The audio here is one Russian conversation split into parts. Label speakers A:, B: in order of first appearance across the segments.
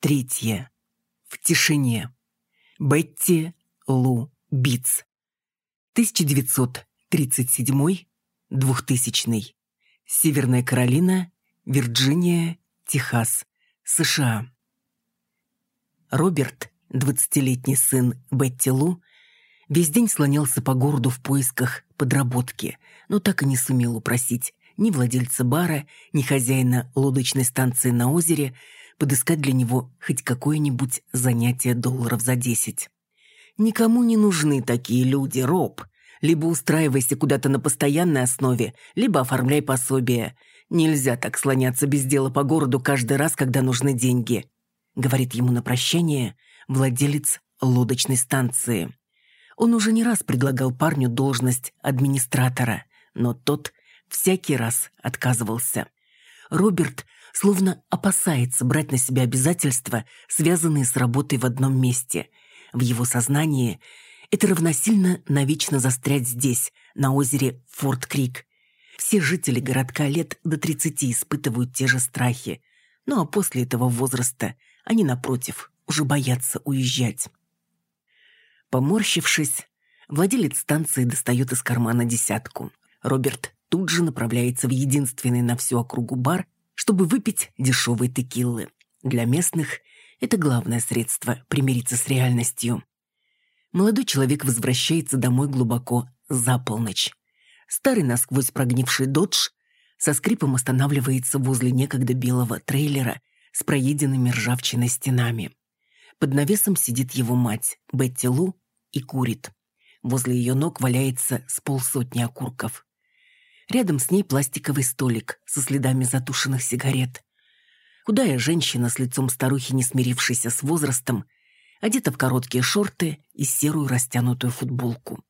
A: Третье. В тишине. Бетти Лу Битц. 1937-2000. Северная Каролина, Вирджиния, Техас, США. Роберт, двадцатилетний сын Бетти Лу, весь день слонялся по городу в поисках подработки, но так и не сумел упросить ни владельца бара, ни хозяина лодочной станции на озере подыскать для него хоть какое-нибудь занятие долларов за десять. Никому не нужны такие люди, Роб. Либо устраивайся куда-то на постоянной основе, либо оформляй пособие. Нельзя так слоняться без дела по городу каждый раз, когда нужны деньги», — говорит ему на прощание владелец лодочной станции. Он уже не раз предлагал парню должность администратора, но тот всякий раз отказывался. Роберт словно опасается брать на себя обязательства, связанные с работой в одном месте. В его сознании это равносильно навечно застрять здесь, на озере Форт-Крик. Все жители городка лет до 30 испытывают те же страхи. Ну а после этого возраста они, напротив, уже боятся уезжать. Поморщившись, владелец станции достает из кармана десятку. Роберт тут же направляется в единственный на всю округу бар, чтобы выпить дешевые текилы. Для местных это главное средство примириться с реальностью. Молодой человек возвращается домой глубоко за полночь. Старый насквозь прогнивший додж со скрипом останавливается возле некогда белого трейлера с проеденными ржавчиной стенами. Под навесом сидит его мать, Бетти Лу, и курит. Возле ее ног валяется с полсотни окурков. Рядом с ней пластиковый столик со следами затушенных сигарет. Худая женщина с лицом старухи, не смирившейся с возрастом, одета в короткие шорты и серую растянутую футболку.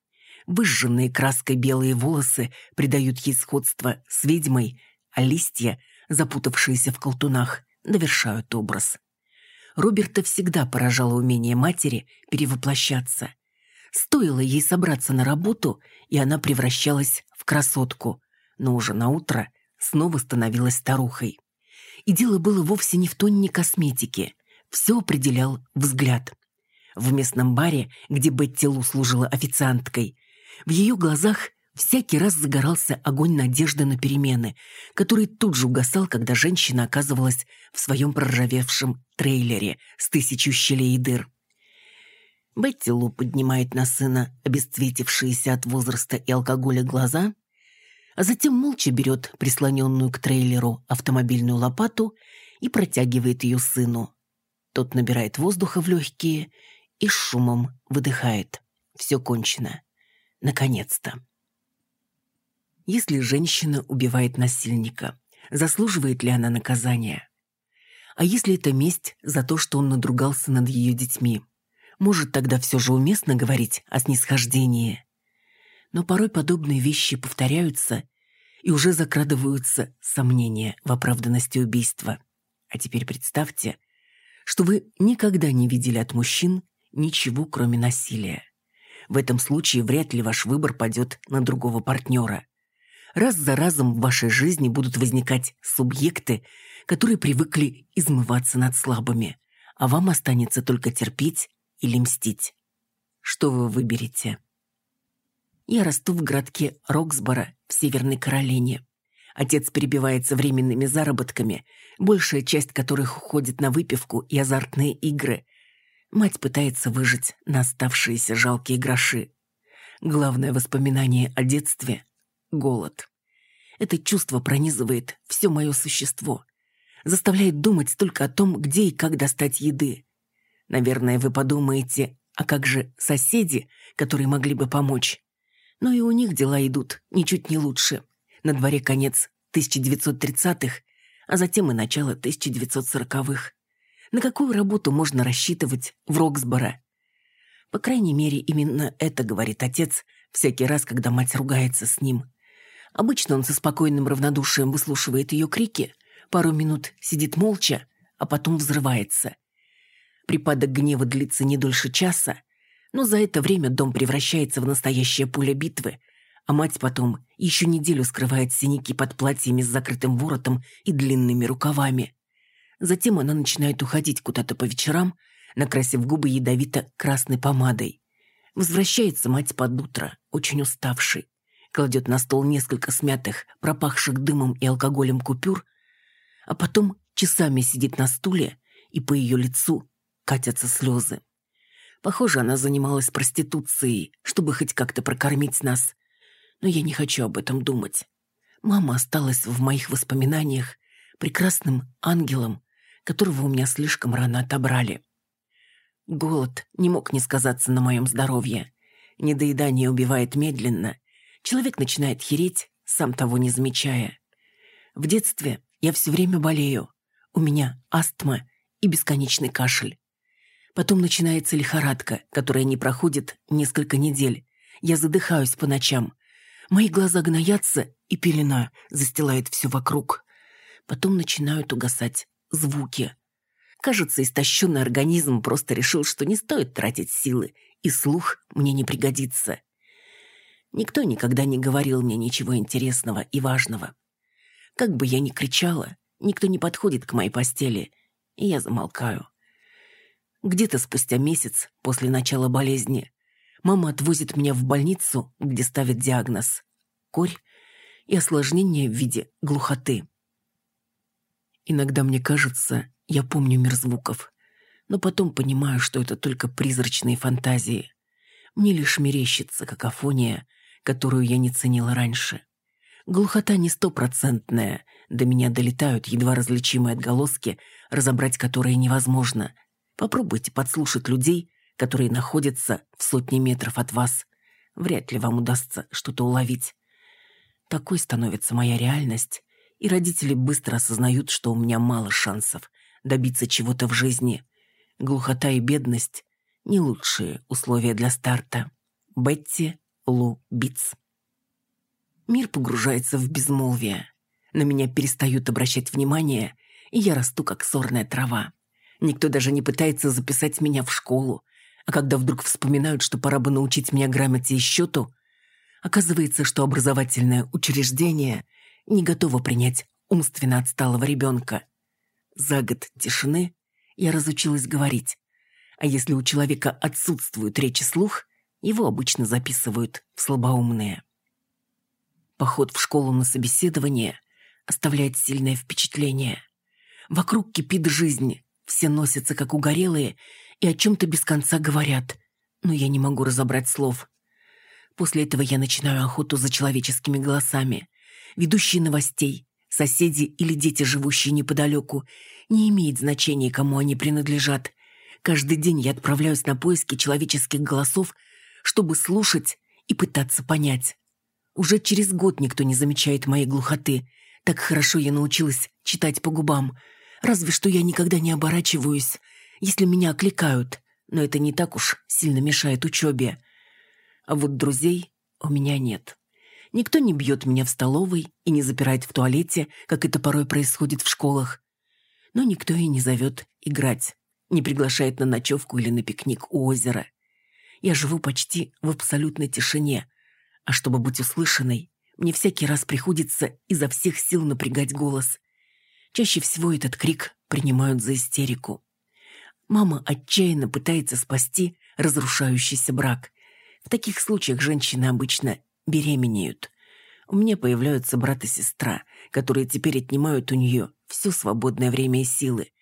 A: Выжженные краской белые волосы придают ей сходство с ведьмой, а листья, запутавшиеся в колтунах, довершают образ. Роберта всегда поражало умение матери перевоплощаться. Стоило ей собраться на работу, и она превращалась в красотку, но уже на утро снова становилась старухой. И дело было вовсе не в тонне косметики. Все определял взгляд. В местном баре, где Бетти Лу служила официанткой, в ее глазах Всякий раз загорался огонь надежды на перемены, который тут же угасал, когда женщина оказывалась в своем проржавевшем трейлере с тысячу щелей и дыр. Бетти Лу поднимает на сына обесцветившиеся от возраста и алкоголя глаза, а затем молча берет прислоненную к трейлеру автомобильную лопату и протягивает ее сыну. Тот набирает воздуха в легкие и с шумом выдыхает. Все кончено. Наконец-то. Если женщина убивает насильника, заслуживает ли она наказания? А если это месть за то, что он надругался над ее детьми? Может, тогда все же уместно говорить о снисхождении? Но порой подобные вещи повторяются, и уже закрадываются сомнения в оправданности убийства. А теперь представьте, что вы никогда не видели от мужчин ничего, кроме насилия. В этом случае вряд ли ваш выбор падет на другого партнера раз за разом в вашей жизни будут возникать субъекты, которые привыкли измываться над слабыми, а вам останется только терпеть или мстить. Что вы выберете? Я расту в городке Роксборо в Северной Каролине. Отец перебивается временными заработками, большая часть которых уходит на выпивку и азартные игры. Мать пытается выжить на оставшиеся жалкие гроши. Главное воспоминание о детстве голод. Это чувство пронизывает все мое существо, заставляет думать только о том, где и как достать еды. Наверное, вы подумаете, а как же соседи, которые могли бы помочь? Но и у них дела идут ничуть не лучше. На дворе конец 1930-х, а затем и начало 1940-х. На какую работу можно рассчитывать в Роксборо? По крайней мере, именно это говорит отец всякий раз, когда мать ругается с ним. Обычно он со спокойным равнодушием выслушивает ее крики, пару минут сидит молча, а потом взрывается. Припадок гнева длится не дольше часа, но за это время дом превращается в настоящее поле битвы, а мать потом еще неделю скрывает синяки под платьями с закрытым воротом и длинными рукавами. Затем она начинает уходить куда-то по вечерам, накрасив губы ядовито-красной помадой. Возвращается мать под утро, очень уставший. Кладет на стол несколько смятых, пропахших дымом и алкоголем купюр, а потом часами сидит на стуле, и по ее лицу катятся слезы. Похоже, она занималась проституцией, чтобы хоть как-то прокормить нас. Но я не хочу об этом думать. Мама осталась в моих воспоминаниях прекрасным ангелом, которого у меня слишком рано отобрали. Голод не мог не сказаться на моем здоровье. Недоедание убивает медленно. Человек начинает хереть, сам того не замечая. В детстве я все время болею. У меня астма и бесконечный кашель. Потом начинается лихорадка, которая не проходит несколько недель. Я задыхаюсь по ночам. Мои глаза гноятся, и пелена застилает все вокруг. Потом начинают угасать звуки. Кажется, истощенный организм просто решил, что не стоит тратить силы, и слух мне не пригодится. Никто никогда не говорил мне ничего интересного и важного. Как бы я ни кричала, никто не подходит к моей постели, и я замолкаю. Где-то спустя месяц после начала болезни мама отвозит меня в больницу, где ставят диагноз – корь и осложнение в виде глухоты. Иногда мне кажется, я помню мир звуков, но потом понимаю, что это только призрачные фантазии. Мне лишь мерещится какофония, которую я не ценила раньше. Глухота не стопроцентная, до меня долетают едва различимые отголоски, разобрать которые невозможно – Попробуйте подслушать людей, которые находятся в сотне метров от вас. Вряд ли вам удастся что-то уловить. Такой становится моя реальность, и родители быстро осознают, что у меня мало шансов добиться чего-то в жизни. Глухота и бедность – не лучшие условия для старта. Бетти Лу Битц. Мир погружается в безмолвие. На меня перестают обращать внимание, и я расту, как сорная трава. Никто даже не пытается записать меня в школу. А когда вдруг вспоминают, что пора бы научить меня грамоте и счету, оказывается, что образовательное учреждение не готово принять умственно отсталого ребенка. За год тишины я разучилась говорить. А если у человека отсутствует речь и слух, его обычно записывают в слабоумные. Поход в школу на собеседование оставляет сильное впечатление. Вокруг кипит жизнь, все носятся, как угорелые, и о чем-то без конца говорят. Но я не могу разобрать слов. После этого я начинаю охоту за человеческими голосами. Ведущие новостей, соседи или дети, живущие неподалеку, не имеет значения, кому они принадлежат. Каждый день я отправляюсь на поиски человеческих голосов, чтобы слушать и пытаться понять. Уже через год никто не замечает моей глухоты. Так хорошо я научилась читать по губам – Разве что я никогда не оборачиваюсь, если меня окликают, но это не так уж сильно мешает учебе. А вот друзей у меня нет. Никто не бьет меня в столовой и не запирает в туалете, как это порой происходит в школах. Но никто и не зовет играть, не приглашает на ночевку или на пикник у озера. Я живу почти в абсолютной тишине, а чтобы быть услышанной, мне всякий раз приходится изо всех сил напрягать голос. Чаще всего этот крик принимают за истерику. Мама отчаянно пытается спасти разрушающийся брак. В таких случаях женщины обычно беременеют. У меня появляются брат и сестра, которые теперь отнимают у нее все свободное время и силы.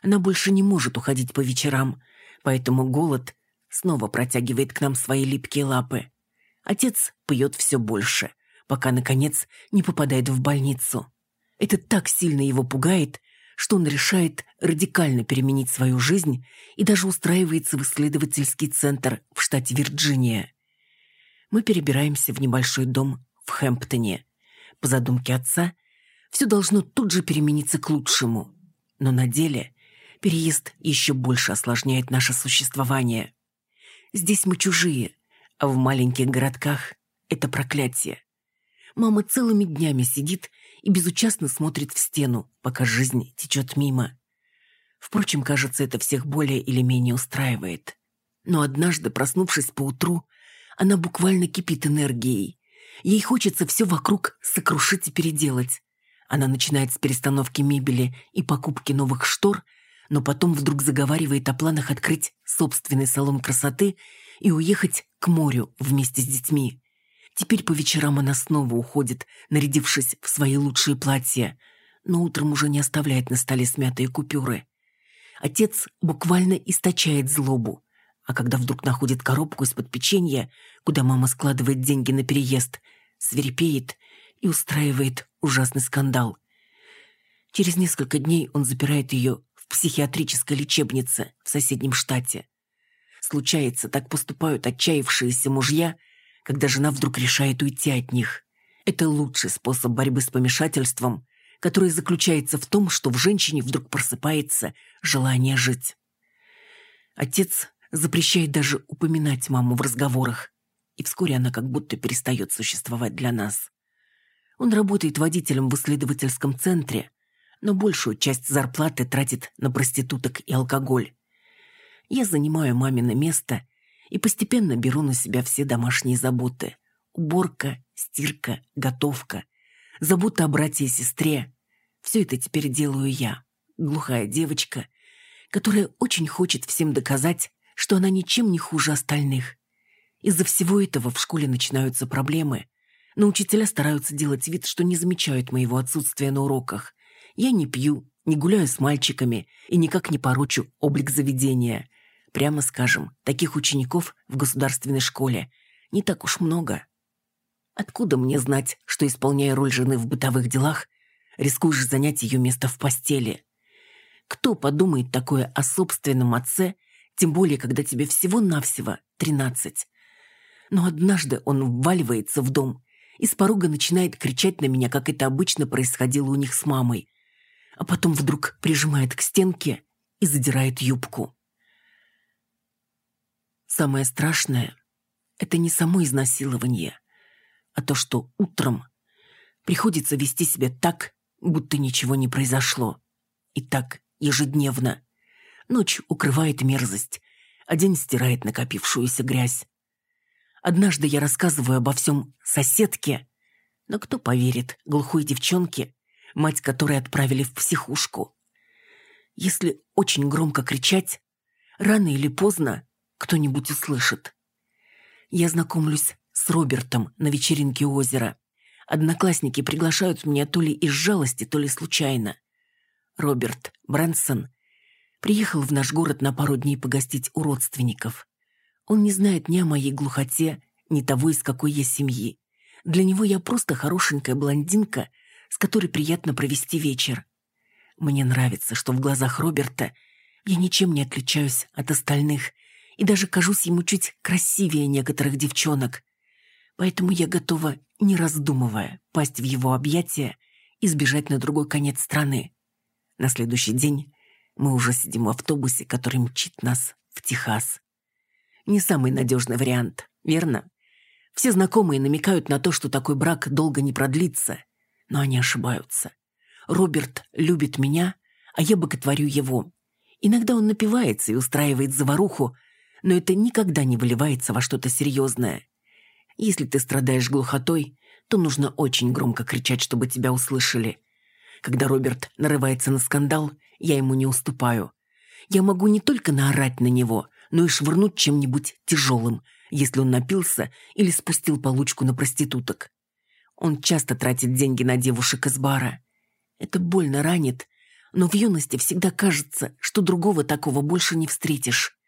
A: Она больше не может уходить по вечерам, поэтому голод снова протягивает к нам свои липкие лапы. Отец пьет все больше, пока, наконец, не попадает в больницу. Это так сильно его пугает, что он решает радикально переменить свою жизнь и даже устраивается в исследовательский центр в штате Вирджиния. Мы перебираемся в небольшой дом в Хэмптоне. По задумке отца, все должно тут же перемениться к лучшему. Но на деле переезд еще больше осложняет наше существование. Здесь мы чужие, а в маленьких городках это проклятие. Мама целыми днями сидит и безучастно смотрит в стену, пока жизнь течет мимо. Впрочем, кажется, это всех более или менее устраивает. Но однажды, проснувшись поутру, она буквально кипит энергией. Ей хочется все вокруг сокрушить и переделать. Она начинает с перестановки мебели и покупки новых штор, но потом вдруг заговаривает о планах открыть собственный салон красоты и уехать к морю вместе с детьми. Теперь по вечерам она снова уходит, нарядившись в свои лучшие платья, но утром уже не оставляет на столе смятые купюры. Отец буквально источает злобу, а когда вдруг находит коробку из-под печенья, куда мама складывает деньги на переезд, свирепеет и устраивает ужасный скандал. Через несколько дней он запирает ее в психиатрической лечебнице в соседнем штате. Случается, так поступают отчаявшиеся мужья, когда жена вдруг решает уйти от них. Это лучший способ борьбы с помешательством, который заключается в том, что в женщине вдруг просыпается желание жить. Отец запрещает даже упоминать маму в разговорах, и вскоре она как будто перестает существовать для нас. Он работает водителем в исследовательском центре, но большую часть зарплаты тратит на проституток и алкоголь. Я занимаю мамино место и постепенно беру на себя все домашние заботы. Уборка, стирка, готовка, забота о брате и сестре. Все это теперь делаю я, глухая девочка, которая очень хочет всем доказать, что она ничем не хуже остальных. Из-за всего этого в школе начинаются проблемы, но учителя стараются делать вид, что не замечают моего отсутствия на уроках. Я не пью, не гуляю с мальчиками и никак не порочу облик заведения. Прямо скажем, таких учеников в государственной школе не так уж много. Откуда мне знать, что, исполняя роль жены в бытовых делах, рискуешь занять ее место в постели? Кто подумает такое о собственном отце, тем более, когда тебе всего-навсего тринадцать? Но однажды он вваливается в дом и с порога начинает кричать на меня, как это обычно происходило у них с мамой, а потом вдруг прижимает к стенке и задирает юбку. Самое страшное — это не само изнасилование, а то, что утром приходится вести себя так, будто ничего не произошло. И так ежедневно. Ночь укрывает мерзость, а день стирает накопившуюся грязь. Однажды я рассказываю обо всем соседке, но кто поверит глухой девчонке, мать которой отправили в психушку? Если очень громко кричать, рано или поздно кто-нибудь услышит. Я знакомлюсь с Робертом на вечеринке озера. Одноклассники приглашают меня то ли из жалости, то ли случайно. Роберт Брэнсон приехал в наш город на пару дней погостить у родственников. Он не знает ни о моей глухоте, ни того, из какой я семьи. Для него я просто хорошенькая блондинка, с которой приятно провести вечер. Мне нравится, что в глазах Роберта я ничем не отличаюсь от остальных – и даже кажусь ему чуть красивее некоторых девчонок. Поэтому я готова, не раздумывая, пасть в его объятия и сбежать на другой конец страны. На следующий день мы уже сидим в автобусе, который мчит нас в Техас. Не самый надежный вариант, верно? Все знакомые намекают на то, что такой брак долго не продлится, но они ошибаются. Роберт любит меня, а я боготворю его. Иногда он напивается и устраивает заваруху, но это никогда не выливается во что-то серьезное. Если ты страдаешь глухотой, то нужно очень громко кричать, чтобы тебя услышали. Когда Роберт нарывается на скандал, я ему не уступаю. Я могу не только наорать на него, но и швырнуть чем-нибудь тяжелым, если он напился или спустил получку на проституток. Он часто тратит деньги на девушек из бара. Это больно ранит, но в юности всегда кажется, что другого такого больше не встретишь.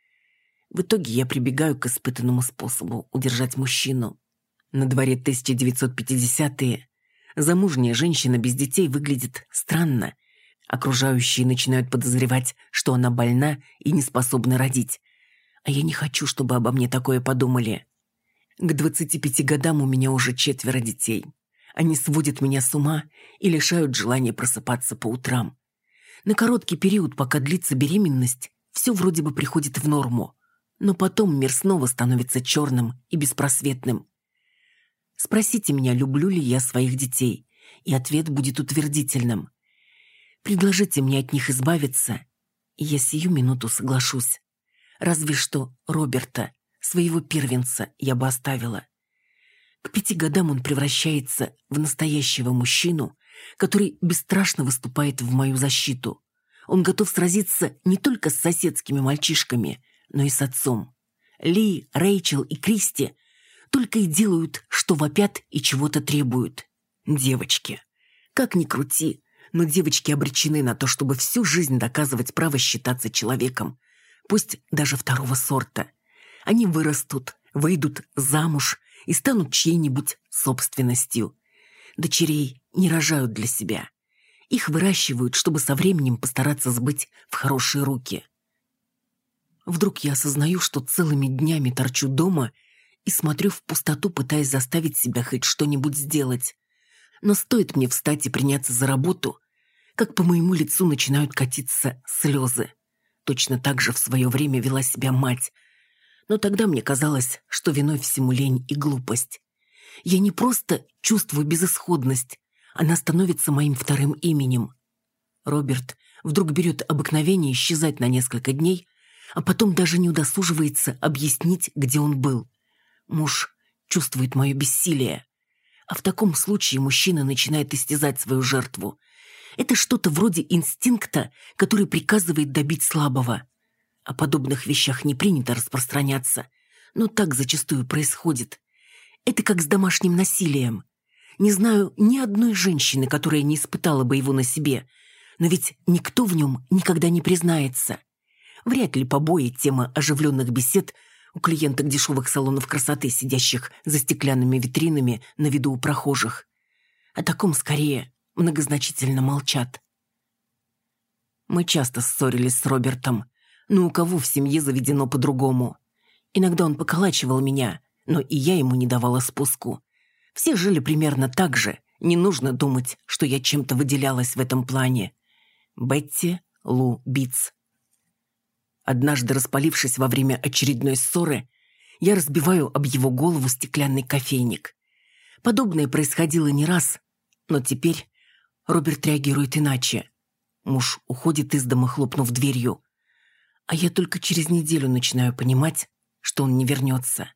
A: В итоге я прибегаю к испытанному способу удержать мужчину. На дворе 1950-е замужняя женщина без детей выглядит странно. Окружающие начинают подозревать, что она больна и не способна родить. А я не хочу, чтобы обо мне такое подумали. К 25 годам у меня уже четверо детей. Они сводят меня с ума и лишают желания просыпаться по утрам. На короткий период, пока длится беременность, все вроде бы приходит в норму. Но потом мир снова становится черным и беспросветным. Спросите меня, люблю ли я своих детей, и ответ будет утвердительным. Предложите мне от них избавиться, и я сию минуту соглашусь. Разве что Роберта, своего первенца, я бы оставила. К пяти годам он превращается в настоящего мужчину, который бесстрашно выступает в мою защиту. Он готов сразиться не только с соседскими мальчишками, но и с отцом. Ли, Рэйчел и Кристи только и делают, что вопят и чего-то требуют. Девочки. Как ни крути, но девочки обречены на то, чтобы всю жизнь доказывать право считаться человеком, пусть даже второго сорта. Они вырастут, выйдут замуж и станут чьей-нибудь собственностью. Дочерей не рожают для себя. Их выращивают, чтобы со временем постараться сбыть в хорошие руки. Вдруг я осознаю, что целыми днями торчу дома и смотрю в пустоту, пытаясь заставить себя хоть что-нибудь сделать. Но стоит мне встать и приняться за работу, как по моему лицу начинают катиться слезы. Точно так же в свое время вела себя мать. Но тогда мне казалось, что виной всему лень и глупость. Я не просто чувствую безысходность, она становится моим вторым именем. Роберт вдруг берет обыкновение исчезать на несколько дней, а потом даже не удосуживается объяснить, где он был. Муж чувствует мое бессилие. А в таком случае мужчина начинает истязать свою жертву. Это что-то вроде инстинкта, который приказывает добить слабого. О подобных вещах не принято распространяться, но так зачастую происходит. Это как с домашним насилием. Не знаю ни одной женщины, которая не испытала бы его на себе, но ведь никто в нем никогда не признается. Вряд ли побои тема оживленных бесед у клиенток дешевых салонов красоты, сидящих за стеклянными витринами на виду у прохожих. О таком скорее многозначительно молчат. Мы часто ссорились с Робертом, но у кого в семье заведено по-другому. Иногда он поколачивал меня, но и я ему не давала спуску. Все жили примерно так же, не нужно думать, что я чем-то выделялась в этом плане. Бетти Лу Битц. Однажды, распалившись во время очередной ссоры, я разбиваю об его голову стеклянный кофейник. Подобное происходило не раз, но теперь Роберт реагирует иначе. Муж уходит из дома, хлопнув дверью. А я только через неделю начинаю понимать, что он не вернется.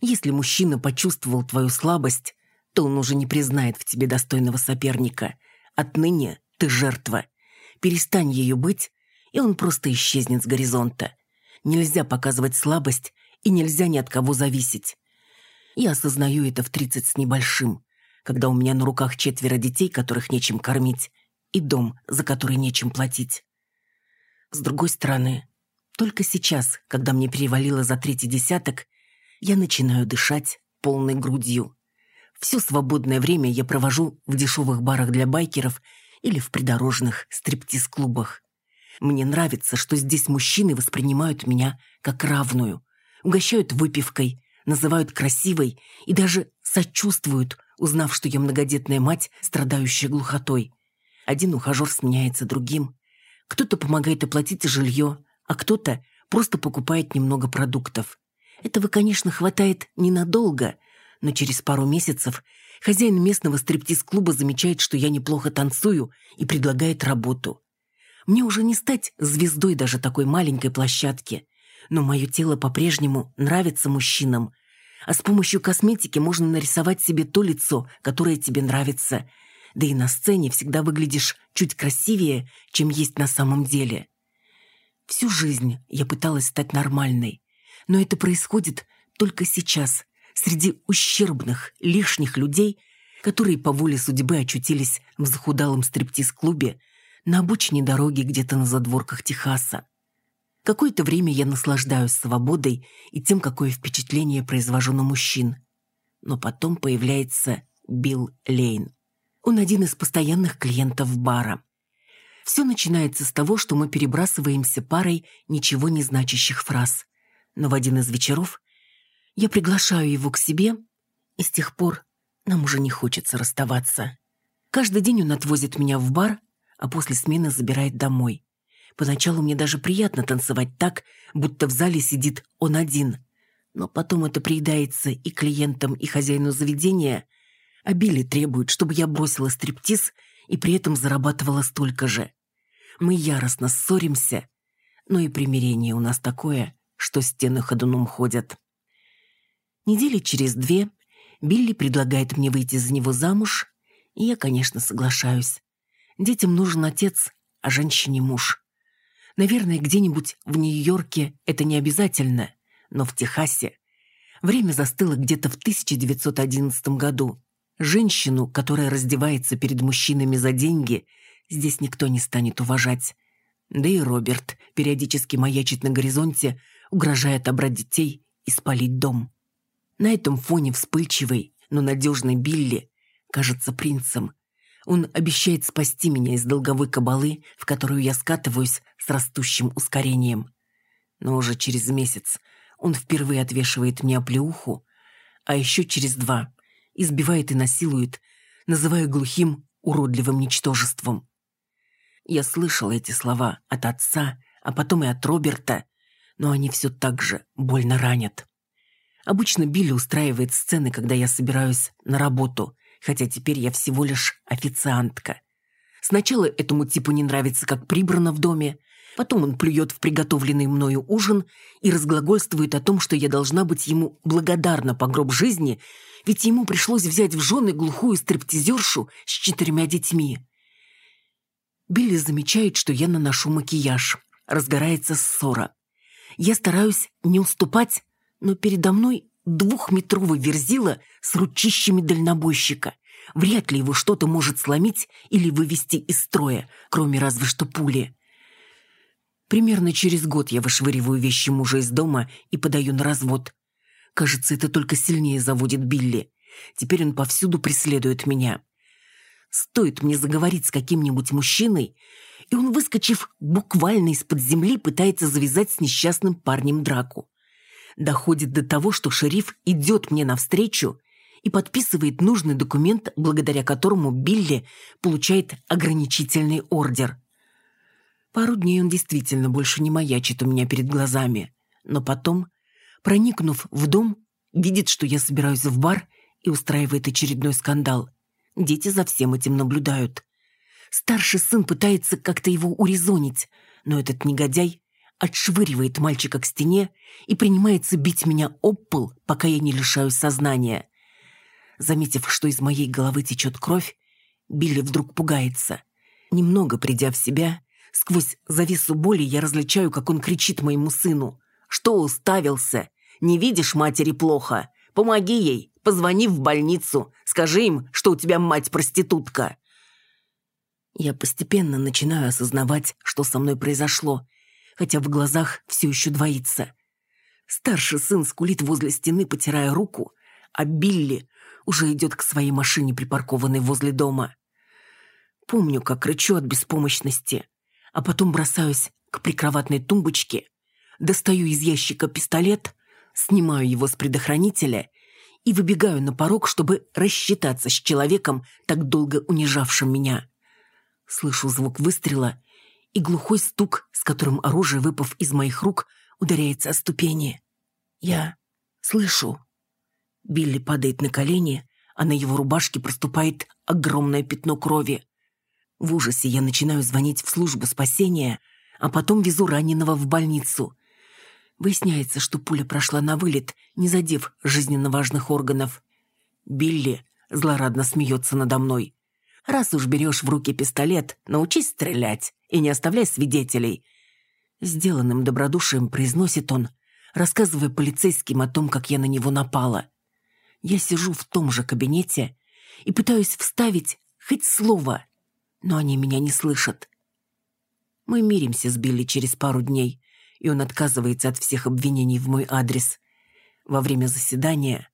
A: Если мужчина почувствовал твою слабость, то он уже не признает в тебе достойного соперника. Отныне ты жертва. Перестань ею быть, и он просто исчезнет с горизонта. Нельзя показывать слабость, и нельзя ни от кого зависеть. Я осознаю это в тридцать с небольшим когда у меня на руках четверо детей, которых нечем кормить, и дом, за который нечем платить. С другой стороны, только сейчас, когда мне перевалило за третий десяток, я начинаю дышать полной грудью. Все свободное время я провожу в дешевых барах для байкеров или в придорожных стриптиз-клубах. Мне нравится, что здесь мужчины воспринимают меня как равную, угощают выпивкой, называют красивой и даже сочувствуют, узнав, что я многодетная мать, страдающая глухотой. Один ухажер сменяется другим. Кто-то помогает оплатить жилье, а кто-то просто покупает немного продуктов. Этого, конечно, хватает ненадолго, но через пару месяцев хозяин местного стриптиз-клуба замечает, что я неплохо танцую и предлагает работу. Мне уже не стать звездой даже такой маленькой площадки, но мое тело по-прежнему нравится мужчинам, а с помощью косметики можно нарисовать себе то лицо, которое тебе нравится. Да и на сцене всегда выглядишь чуть красивее, чем есть на самом деле. Всю жизнь я пыталась стать нормальной, но это происходит только сейчас, среди ущербных, лишних людей, которые по воле судьбы очутились в захудалом стриптиз-клубе на обочине дороги где-то на задворках Техаса. Какое-то время я наслаждаюсь свободой и тем, какое впечатление произвожу на мужчин. Но потом появляется Билл Лейн. Он один из постоянных клиентов бара. Все начинается с того, что мы перебрасываемся парой ничего не значащих фраз. Но в один из вечеров я приглашаю его к себе, и с тех пор нам уже не хочется расставаться. Каждый день он отвозит меня в бар, а после смены забирает домой. Поначалу мне даже приятно танцевать так, будто в зале сидит он один. Но потом это приедается и клиентам, и хозяину заведения. А Билли требует, чтобы я бросила стриптиз и при этом зарабатывала столько же. Мы яростно ссоримся, но и примирение у нас такое, что стены ходуном ходят. Недели через две Билли предлагает мне выйти за него замуж, И я, конечно, соглашаюсь. Детям нужен отец, а женщине муж. Наверное, где-нибудь в Нью-Йорке это не обязательно, но в Техасе время застыло где-то в 1911 году. Женщину, которая раздевается перед мужчинами за деньги, здесь никто не станет уважать. Да и Роберт периодически маячит на горизонте, угрожая отобрать детей и спалить дом. На этом фоне вспыльчивый, но надежный Билли кажется принцем. Он обещает спасти меня из долговой кабалы, в которую я скатываюсь с растущим ускорением. Но уже через месяц он впервые отвешивает мне оплеуху, а еще через два избивает и насилует, называя глухим, уродливым ничтожеством. Я слышала эти слова от отца, а потом и от Роберта, но они все так же больно ранят. Обычно Билли устраивает сцены, когда я собираюсь на работу, хотя теперь я всего лишь официантка. Сначала этому типу не нравится, как прибрано в доме, потом он плюет в приготовленный мною ужин и разглагольствует о том, что я должна быть ему благодарна по гроб жизни, ведь ему пришлось взять в жены глухую стриптизершу с четырьмя детьми. Билли замечает, что я наношу макияж. Разгорается ссора. Я стараюсь не уступать, но передо мной двухметровый верзила с ручищами дальнобойщика. Вряд ли его что-то может сломить или вывести из строя, кроме разве что пули. Примерно через год я вышвыриваю вещи мужа из дома и подаю на развод. Кажется, это только сильнее заводит Билли. Теперь он повсюду преследует меня. Стоит мне заговорить с каким-нибудь мужчиной, и он, выскочив буквально из-под земли, пытается завязать с несчастным парнем драку. Доходит до того, что шериф идет мне навстречу и подписывает нужный документ, благодаря которому Билли получает ограничительный ордер. Пару дней он действительно больше не маячит у меня перед глазами, но потом, проникнув в дом, видит, что я собираюсь в бар и устраивает очередной скандал. Дети за всем этим наблюдают. Старший сын пытается как-то его урезонить, но этот негодяй отшвыривает мальчика к стене и принимается бить меня об пол, пока я не лишаюсь сознания. Заметив, что из моей головы течет кровь, Билли вдруг пугается. Немного придя в себя, сквозь завесу боли я различаю, как он кричит моему сыну. «Что уставился? Не видишь матери плохо? Помоги ей, позвони в больницу, скажи им, что у тебя мать проститутка». Я постепенно начинаю осознавать, что со мной произошло, хотя в глазах все еще двоится. Старший сын скулит возле стены, потирая руку, а Билли уже идет к своей машине, припаркованной возле дома. Помню, как рычу от беспомощности, а потом бросаюсь к прикроватной тумбочке, достаю из ящика пистолет, снимаю его с предохранителя и выбегаю на порог, чтобы рассчитаться с человеком, так долго унижавшим меня. Слышу звук выстрела и глухой стук, с которым оружие, выпав из моих рук, ударяется о ступени. Я слышу. Билли падает на колени, а на его рубашке проступает огромное пятно крови. В ужасе я начинаю звонить в службу спасения, а потом везу раненого в больницу. Выясняется, что пуля прошла на вылет, не задев жизненно важных органов. Билли злорадно смеется надо мной. «Раз уж берешь в руки пистолет, научись стрелять и не оставляй свидетелей». Сделанным добродушием произносит он, рассказывая полицейским о том, как я на него напала. Я сижу в том же кабинете и пытаюсь вставить хоть слово, но они меня не слышат. Мы миримся с Билли через пару дней, и он отказывается от всех обвинений в мой адрес. Во время заседания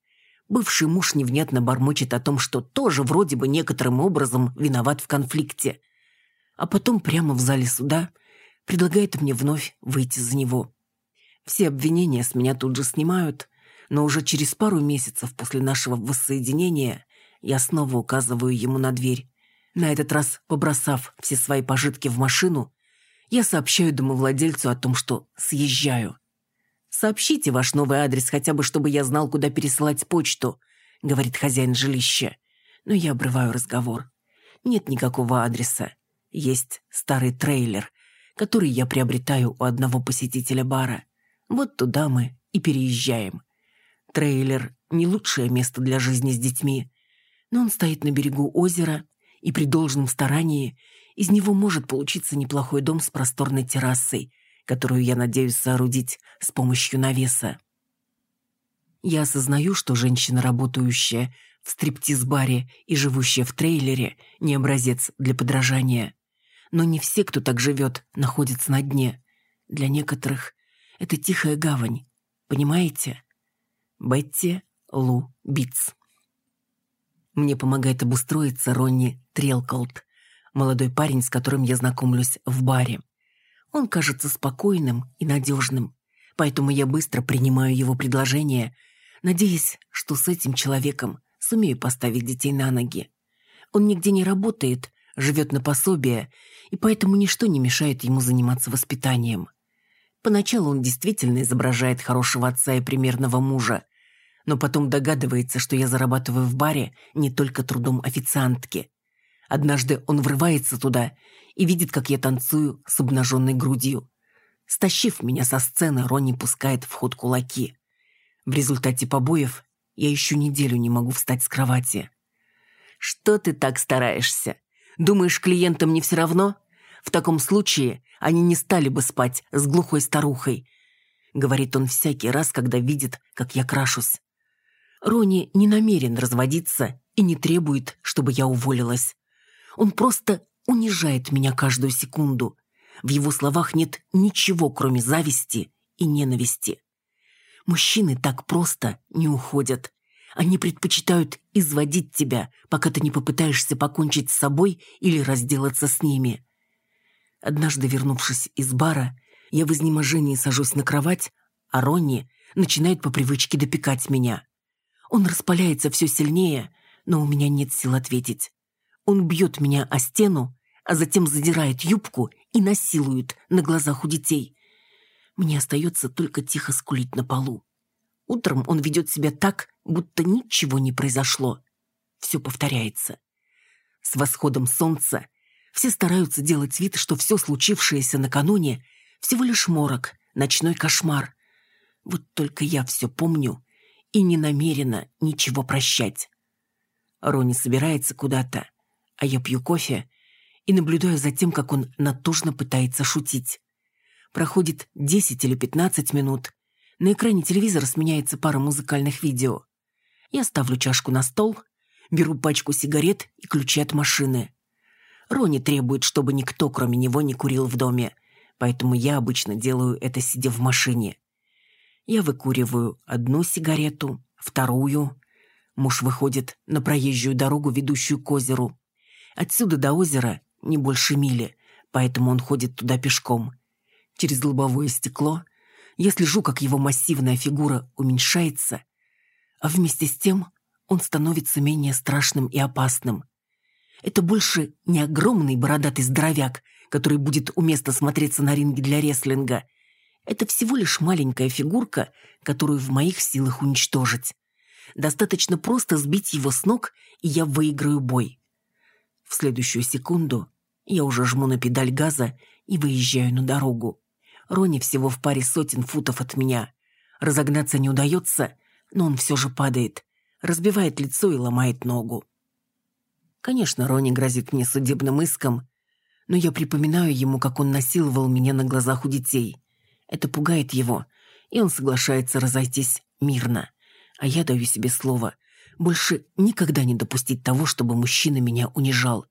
A: бывший муж невнятно бормочет о том, что тоже вроде бы некоторым образом виноват в конфликте – а потом прямо в зале суда предлагает мне вновь выйти за него. Все обвинения с меня тут же снимают, но уже через пару месяцев после нашего воссоединения я снова указываю ему на дверь. На этот раз, побросав все свои пожитки в машину, я сообщаю домовладельцу о том, что съезжаю. «Сообщите ваш новый адрес, хотя бы чтобы я знал, куда пересылать почту», — говорит хозяин жилища. Но я обрываю разговор. Нет никакого адреса. Есть старый трейлер, который я приобретаю у одного посетителя бара. Вот туда мы и переезжаем. Трейлер – не лучшее место для жизни с детьми. Но он стоит на берегу озера, и при должном старании из него может получиться неплохой дом с просторной террасой, которую я надеюсь соорудить с помощью навеса. Я осознаю, что женщина, работающая в стриптиз-баре и живущая в трейлере, не образец для подражания. Но не все, кто так живет, находятся на дне. Для некоторых это тихая гавань. Понимаете? Бетти Лу Битц. Мне помогает обустроиться Ронни Трелколд, молодой парень, с которым я знакомлюсь в баре. Он кажется спокойным и надежным, поэтому я быстро принимаю его предложение, надеясь, что с этим человеком сумею поставить детей на ноги. Он нигде не работает, живет на пособие, и поэтому ничто не мешает ему заниматься воспитанием. Поначалу он действительно изображает хорошего отца и примерного мужа, но потом догадывается, что я зарабатываю в баре не только трудом официантки. Однажды он врывается туда и видит, как я танцую с обнаженной грудью. Стащив меня со сцены, Ронни пускает в ход кулаки. В результате побоев я еще неделю не могу встать с кровати. «Что ты так стараешься? Думаешь, клиентам не все равно? В таком случае они не стали бы спать с глухой старухой», — говорит он всякий раз, когда видит, как я крашусь. Рони не намерен разводиться и не требует, чтобы я уволилась. Он просто унижает меня каждую секунду. В его словах нет ничего, кроме зависти и ненависти. Мужчины так просто не уходят. Они предпочитают изводить тебя, пока ты не попытаешься покончить с собой или разделаться с ними. Однажды, вернувшись из бара, я в изнеможении сажусь на кровать, а Ронни начинает по привычке допекать меня. Он распаляется все сильнее, но у меня нет сил ответить. Он бьет меня о стену, а затем задирает юбку и насилует на глазах у детей. Мне остается только тихо скулить на полу. Утром он ведет себя так, будто ничего не произошло. Все повторяется. С восходом солнца все стараются делать вид, что все случившееся накануне всего лишь морок, ночной кошмар. Вот только я все помню и не намерена ничего прощать. Рони собирается куда-то, а я пью кофе и наблюдаю за тем, как он натужно пытается шутить. Проходит 10 или 15 минут. На экране телевизора сменяется пара музыкальных видео. Я ставлю чашку на стол, беру пачку сигарет и ключи от машины. Рони требует, чтобы никто, кроме него, не курил в доме, поэтому я обычно делаю это, сидя в машине. Я выкуриваю одну сигарету, вторую. Муж выходит на проезжую дорогу, ведущую к озеру. Отсюда до озера не больше мили, поэтому он ходит туда пешком. Через лобовое стекло я слежу, как его массивная фигура уменьшается, а вместе с тем он становится менее страшным и опасным. Это больше не огромный бородатый здоровяк, который будет уместно смотреться на ринге для рестлинга – это всего лишь маленькая фигурка, которую в моих силах уничтожить. Достаточно просто сбить его с ног, и я выиграю бой. В следующую секунду я уже жму на педаль газа и выезжаю на дорогу. Рони всего в паре сотен футов от меня. Разогнаться не удается, но он все же падает, разбивает лицо и ломает ногу. Конечно, Рони грозит мне судебным иском, но я припоминаю ему, как он насиловал меня на глазах у детей. Это пугает его, и он соглашается разойтись мирно. А я даю себе слово больше никогда не допустить того, чтобы мужчина меня унижал.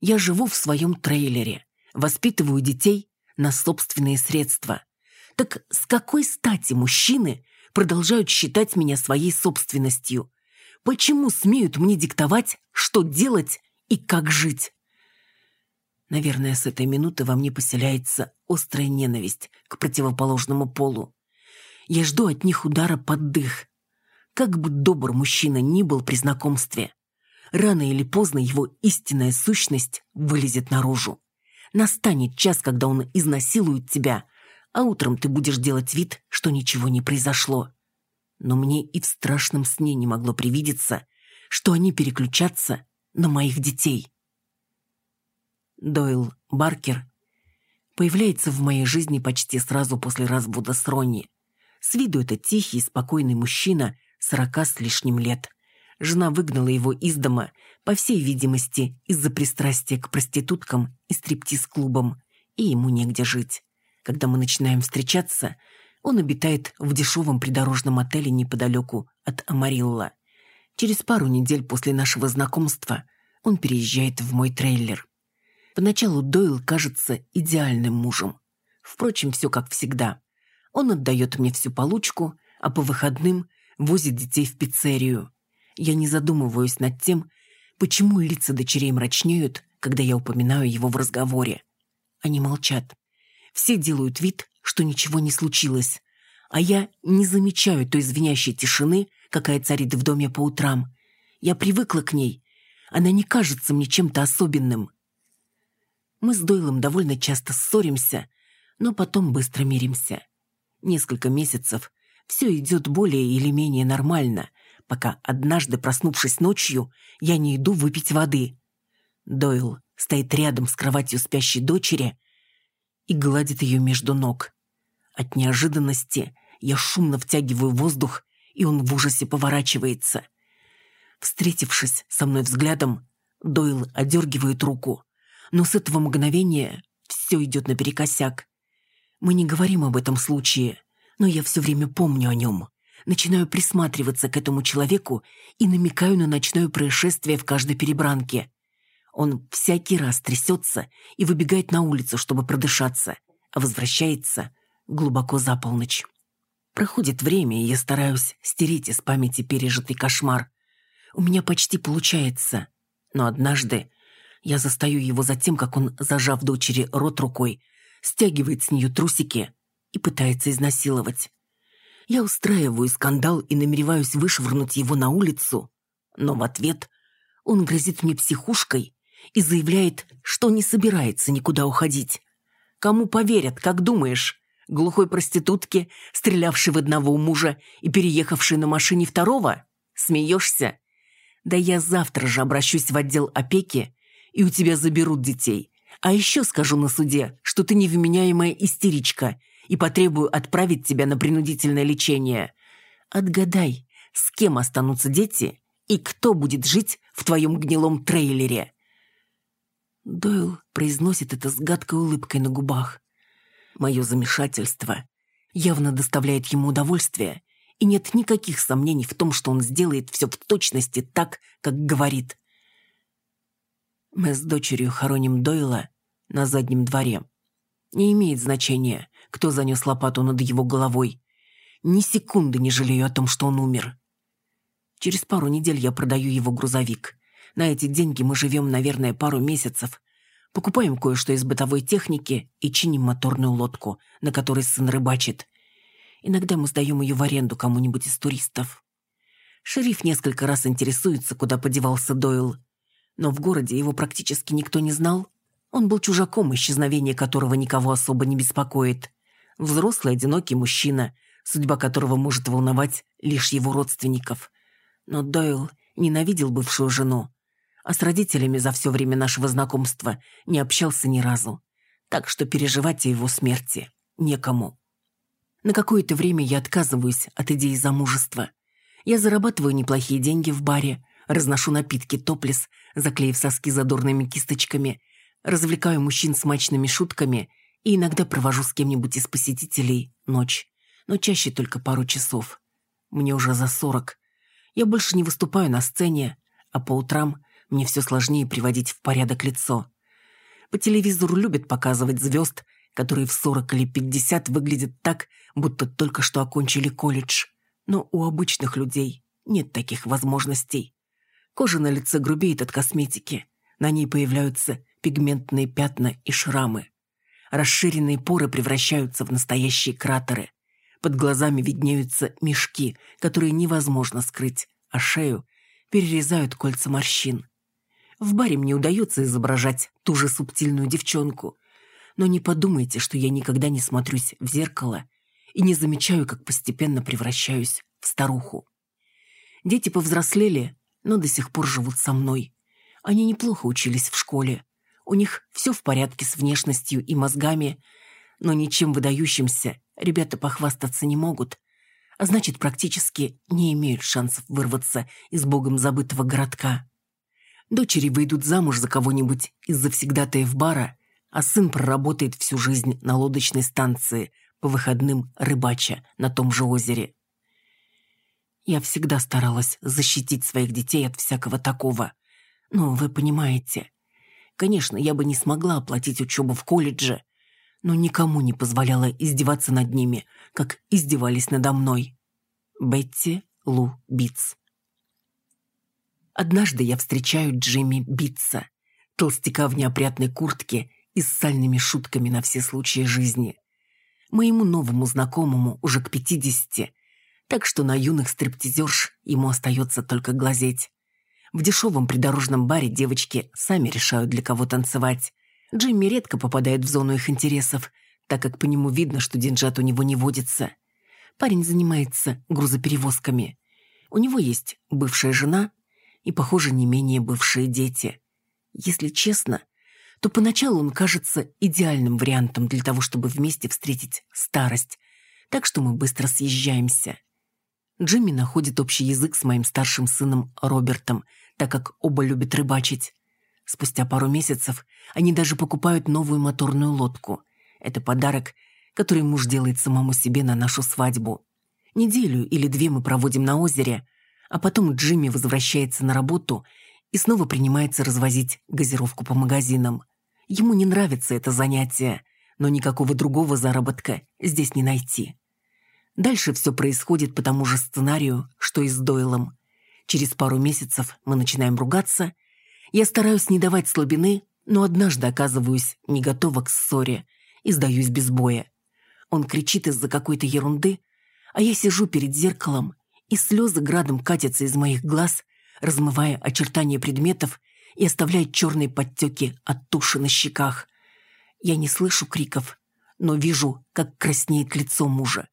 A: Я живу в своем трейлере, воспитываю детей на собственные средства. Так с какой стати мужчины продолжают считать меня своей собственностью? Почему смеют мне диктовать, что делать и как жить? Наверное, с этой минуты во мне поселяется острая ненависть к противоположному полу. Я жду от них удара под дых. Как бы добр мужчина ни был при знакомстве, рано или поздно его истинная сущность вылезет наружу. Настанет час, когда он изнасилует тебя, а утром ты будешь делать вид, что ничего не произошло. Но мне и в страшном сне не могло привидеться, что они переключатся на моих детей. Дойл Баркер появляется в моей жизни почти сразу после развода с Ронни. С виду это тихий, спокойный мужчина, сорока с лишним лет. Жена выгнала его из дома, по всей видимости, из-за пристрастия к проституткам и стриптиз-клубам, и ему негде жить. Когда мы начинаем встречаться, он обитает в дешевом придорожном отеле неподалеку от Амарилла. Через пару недель после нашего знакомства он переезжает в мой трейлер. Поначалу Дойл кажется идеальным мужем. Впрочем, все как всегда. Он отдает мне всю получку, а по выходным возит детей в пиццерию. Я не задумываюсь над тем, почему лица дочерей мрачнеют, когда я упоминаю его в разговоре. Они молчат. Все делают вид, что ничего не случилось, а я не замечаю той звенящей тишины, какая царит в доме по утрам. Я привыкла к ней. Она не кажется мне чем-то особенным. Мы с Дойлом довольно часто ссоримся, но потом быстро миримся. Несколько месяцев все идет более или менее нормально, пока однажды, проснувшись ночью, я не иду выпить воды. Дойл стоит рядом с кроватью спящей дочери и гладит ее между ног. От неожиданности я шумно втягиваю воздух, и он в ужасе поворачивается. Встретившись со мной взглядом, Дойл одергивает руку, но с этого мгновения все идет наперекосяк. Мы не говорим об этом случае, но я все время помню о нем. Начинаю присматриваться к этому человеку и намекаю на ночное происшествие в каждой перебранке. Он всякий раз трясется и выбегает на улицу, чтобы продышаться, а возвращается глубоко за полночь. Проходит время, и я стараюсь стереть из памяти пережитый кошмар. У меня почти получается. Но однажды я застаю его за тем, как он, зажав дочери рот рукой, стягивает с нее трусики и пытается изнасиловать. Я устраиваю скандал и намереваюсь вышвырнуть его на улицу, но в ответ он грозит мне психушкой и заявляет, что не собирается никуда уходить. Кому поверят, как думаешь? Глухой проститутке, стрелявшей в одного мужа и переехавшей на машине второго? Смеешься? Да я завтра же обращусь в отдел опеки, и у тебя заберут детей. А еще скажу на суде, что ты невменяемая истеричка, и потребую отправить тебя на принудительное лечение. Отгадай, с кем останутся дети и кто будет жить в твоем гнилом трейлере?» Дойл произносит это с гадкой улыбкой на губах. Мое замешательство явно доставляет ему удовольствие, и нет никаких сомнений в том, что он сделает все в точности так, как говорит. Мы с дочерью хороним Дойла на заднем дворе. Не имеет значения, кто занес лопату над его головой. Ни секунды не жалею о том, что он умер. Через пару недель я продаю его грузовик. На эти деньги мы живем, наверное, пару месяцев. Покупаем кое-что из бытовой техники и чиним моторную лодку, на которой сын рыбачит. Иногда мы сдаем ее в аренду кому-нибудь из туристов. Шериф несколько раз интересуется, куда подевался Дойл. Но в городе его практически никто не знал. Он был чужаком, исчезновение которого никого особо не беспокоит взрослый одинокий мужчина, судьба которого может волновать лишь его родственников. Но Дойл ненавидел бывшую жену, а с родителями за все время нашего знакомства не общался ни разу. Так что переживать о его смерти некому. На какое-то время я отказываюсь от идеи замужества. Я зарабатываю неплохие деньги в баре, разношу напитки топлес, заклеив соски задорными кисточками, развлекаю мужчин смачными шутками и иногда провожу с кем-нибудь из посетителей ночь, но чаще только пару часов. Мне уже за сорок. Я больше не выступаю на сцене, а по утрам мне все сложнее приводить в порядок лицо. По телевизору любят показывать звезд, которые в сорок или пятьдесят выглядят так, будто только что окончили колледж. Но у обычных людей нет таких возможностей. Кожа на лице грубеет от косметики. На ней появляются пигментные пятна и шрамы. Расширенные поры превращаются в настоящие кратеры. Под глазами виднеются мешки, которые невозможно скрыть, а шею перерезают кольца морщин. В баре мне удается изображать ту же субтильную девчонку, но не подумайте, что я никогда не смотрюсь в зеркало и не замечаю, как постепенно превращаюсь в старуху. Дети повзрослели, но до сих пор живут со мной. Они неплохо учились в школе, у них все в порядке с внешностью и мозгами, но ничем выдающимся ребята похвастаться не могут. а значит, практически не имеют шансов вырваться из богом забытого городка. Дочери выйдут замуж за кого-нибудь из завсегдатаев бара, а сын проработает всю жизнь на лодочной станции, по выходным рыбача на том же озере. Я всегда старалась защитить своих детей от всякого такого. Но вы понимаете, конечно, я бы не смогла оплатить учебу в колледже, но никому не позволяла издеваться над ними, как издевались надо мной. Бетти Лу Битц Однажды я встречаю Джимми Битца, толстяка в неопрятной куртке и с сальными шутками на все случаи жизни. Моему новому знакомому уже к пятидесяти, так что на юных стриптизерш ему остается только глазеть. В дешевом придорожном баре девочки сами решают, для кого танцевать. Джимми редко попадает в зону их интересов, так как по нему видно, что деньжат у него не водится. Парень занимается грузоперевозками. У него есть бывшая жена и, похоже, не менее бывшие дети. Если честно, то поначалу он кажется идеальным вариантом для того, чтобы вместе встретить старость, так что мы быстро съезжаемся. Джимми находит общий язык с моим старшим сыном Робертом, так как оба любят рыбачить. Спустя пару месяцев они даже покупают новую моторную лодку. Это подарок, который муж делает самому себе на нашу свадьбу. Неделю или две мы проводим на озере, а потом Джимми возвращается на работу и снова принимается развозить газировку по магазинам. Ему не нравится это занятие, но никакого другого заработка здесь не найти. Дальше все происходит по тому же сценарию, что и с Дойлом. Через пару месяцев мы начинаем ругаться. Я стараюсь не давать слабины, но однажды оказываюсь не готова к ссоре и сдаюсь без боя. Он кричит из-за какой-то ерунды, а я сижу перед зеркалом и слезы градом катятся из моих глаз, размывая очертания предметов и оставляя черные подтеки от туши на щеках. Я не слышу криков, но вижу, как краснеет лицо мужа,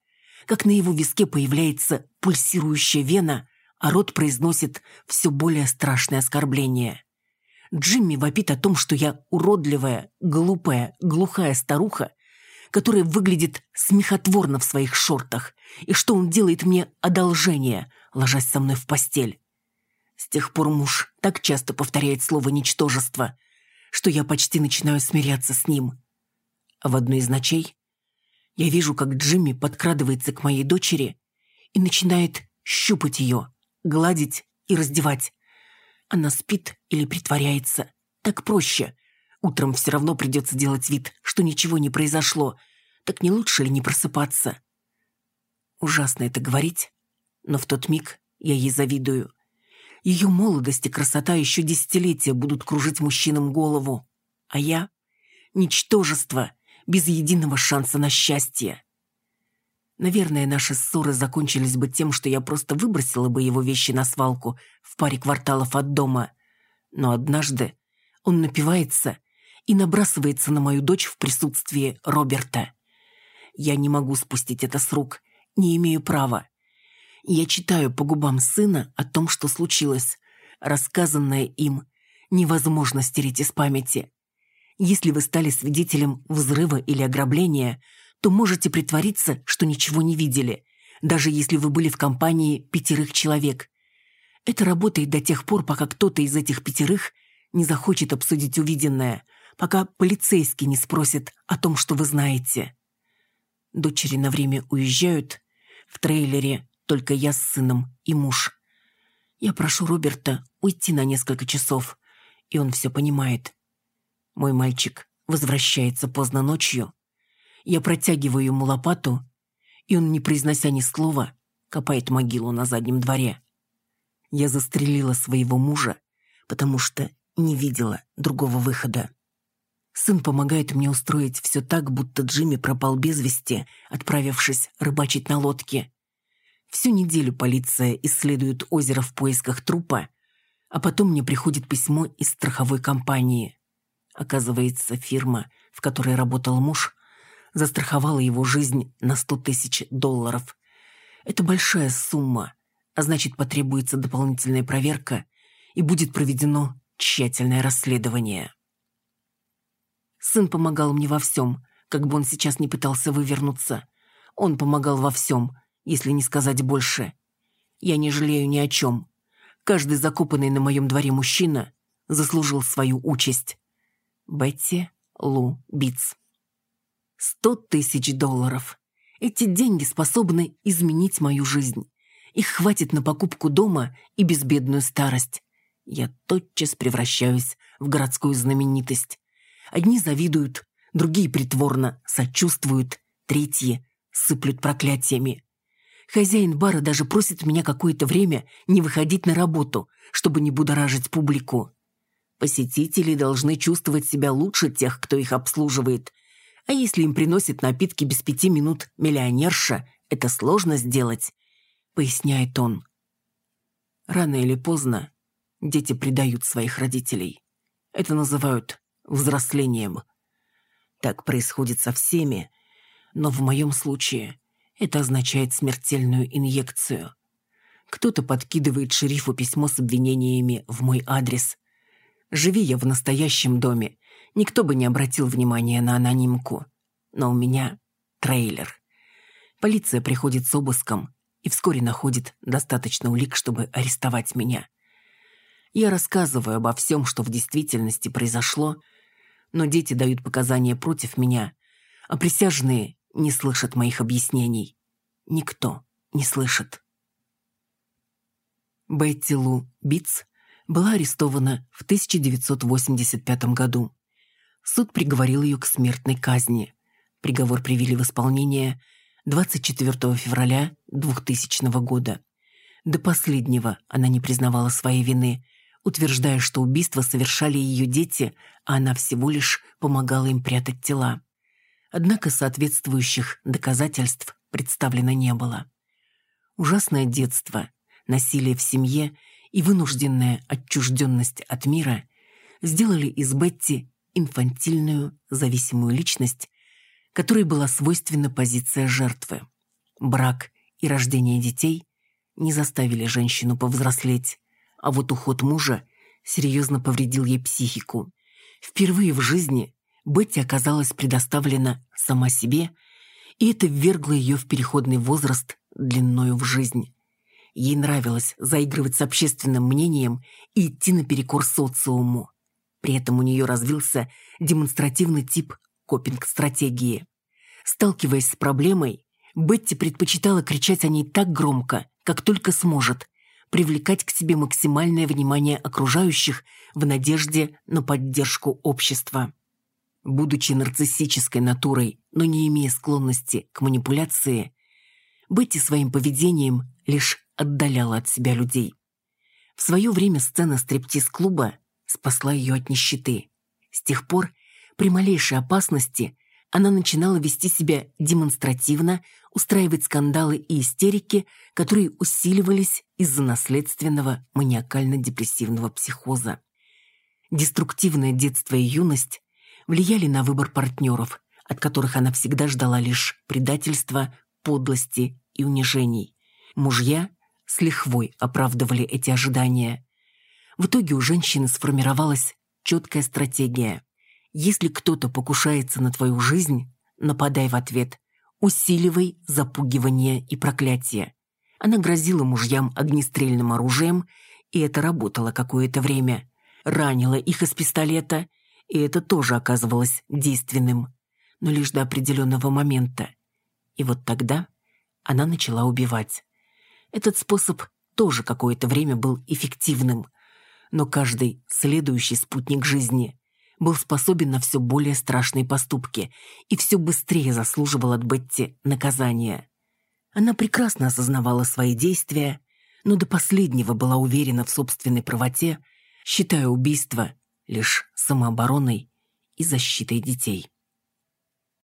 A: как на его виске появляется пульсирующая вена, а рот произносит все более страшное оскорбление. Джимми вопит о том, что я уродливая, глупая, глухая старуха, которая выглядит смехотворно в своих шортах, и что он делает мне одолжение, ложась со мной в постель. С тех пор муж так часто повторяет слово «ничтожество», что я почти начинаю смиряться с ним. А в одну из ночей я вижу, как Джимми подкрадывается к моей дочери и начинает щупать ее, гладить и раздевать. Она спит или притворяется. Так проще. Утром все равно придется делать вид, что ничего не произошло. Так не лучше ли не просыпаться? Ужасно это говорить, но в тот миг я ей завидую. Ее молодость и красота еще десятилетия будут кружить мужчинам голову. А я — ничтожество, без единого шанса на счастье. Наверное, наши ссоры закончились бы тем, что я просто выбросила бы его вещи на свалку в паре кварталов от дома. Но однажды он напивается и набрасывается на мою дочь в присутствии Роберта. Я не могу спустить это с рук, не имею права. Я читаю по губам сына о том, что случилось. Рассказанное им невозможно стереть из памяти. Если вы стали свидетелем взрыва или ограбления, то можете притвориться, что ничего не видели, даже если вы были в компании пятерых человек. Это работает до тех пор, пока кто-то из этих пятерых не захочет обсудить увиденное – пока полицейский не спросит о том, что вы знаете. Дочери на время уезжают. В трейлере только я с сыном и муж. Я прошу Роберта уйти на несколько часов, и он все понимает. Мой мальчик возвращается поздно ночью. Я протягиваю ему лопату, и он, не произнося ни слова, копает могилу на заднем дворе. Я застрелила своего мужа, потому что не видела другого выхода. Сын помогает мне устроить все так, будто Джимми пропал без вести, отправившись рыбачить на лодке. Всю неделю полиция исследует озеро в поисках трупа, а потом мне приходит письмо из страховой компании. Оказывается, фирма, в которой работал муж, застраховала его жизнь на сто тысяч долларов. Это большая сумма, а значит, потребуется дополнительная проверка и будет проведено тщательное расследование. Сын помогал мне во всем, как бы он сейчас не пытался вывернуться. Он помогал во всем, если не сказать больше. Я не жалею ни о чем. Каждый закопанный на моем дворе мужчина заслужил свою участь. Бетти Лу Битц. Сто тысяч долларов. Эти деньги способны изменить мою жизнь. Их хватит на покупку дома и безбедную старость. Я тотчас превращаюсь в городскую знаменитость. Одни завидуют, другие притворно сочувствуют, третьи сыплют проклятиями. Хозяин бара даже просит меня какое-то время не выходить на работу, чтобы не будоражить публику. Посетители должны чувствовать себя лучше тех, кто их обслуживает. А если им приносит напитки без пяти минут миллионерша, это сложно сделать, поясняет он. Рано или поздно дети предают своих родителей. Это называют взрослением. Так происходит со всеми, но в моем случае это означает смертельную инъекцию. Кто-то подкидывает шерифу письмо с обвинениями в мой адрес. Живи я в настоящем доме, никто бы не обратил внимания на анонимку. Но у меня трейлер. Полиция приходит с обыском и вскоре находит достаточно улик, чтобы арестовать меня. Я рассказываю обо всем, что в действительности произошло, но дети дают показания против меня, а присяжные не слышат моих объяснений. Никто не слышит. Бетти Лу Битц была арестована в 1985 году. Суд приговорил ее к смертной казни. Приговор привели в исполнение 24 февраля 2000 года. До последнего она не признавала своей вины, утверждая, что убийства совершали ее дети, а она всего лишь помогала им прятать тела. Однако соответствующих доказательств представлено не было. Ужасное детство, насилие в семье и вынужденная отчужденность от мира сделали из Бетти инфантильную, зависимую личность, которой была свойственна позиция жертвы. Брак и рождение детей не заставили женщину повзрослеть, а вот уход мужа серьезно повредил ей психику. Впервые в жизни Бетти оказалась предоставлена сама себе, и это ввергло ее в переходный возраст длиною в жизнь. Ей нравилось заигрывать с общественным мнением и идти наперекор социуму. При этом у нее развился демонстративный тип копинг-стратегии. Сталкиваясь с проблемой, Бетти предпочитала кричать о ней так громко, как только сможет, привлекать к себе максимальное внимание окружающих в надежде на поддержку общества. Будучи нарциссической натурой, но не имея склонности к манипуляции, Бетти своим поведением лишь отдаляла от себя людей. В свое время сцена стриптиз-клуба спасла ее от нищеты. С тех пор, при малейшей опасности, она начинала вести себя демонстративно, устраивать скандалы и истерики, которые усиливались из-за наследственного маниакально-депрессивного психоза. Деструктивное детство и юность влияли на выбор партнеров, от которых она всегда ждала лишь предательства, подлости и унижений. Мужья с лихвой оправдывали эти ожидания. В итоге у женщины сформировалась четкая стратегия. Если кто-то покушается на твою жизнь, нападай в ответ, усиливай запугивание и проклятие. Она грозила мужьям огнестрельным оружием, и это работало какое-то время. Ранила их из пистолета, и это тоже оказывалось действенным, но лишь до определенного момента. И вот тогда она начала убивать. Этот способ тоже какое-то время был эффективным, но каждый следующий спутник жизни был способен на все более страшные поступки и все быстрее заслуживал от Бетти наказания. Она прекрасно осознавала свои действия, но до последнего была уверена в собственной правоте, считая убийство лишь самообороной и защитой детей.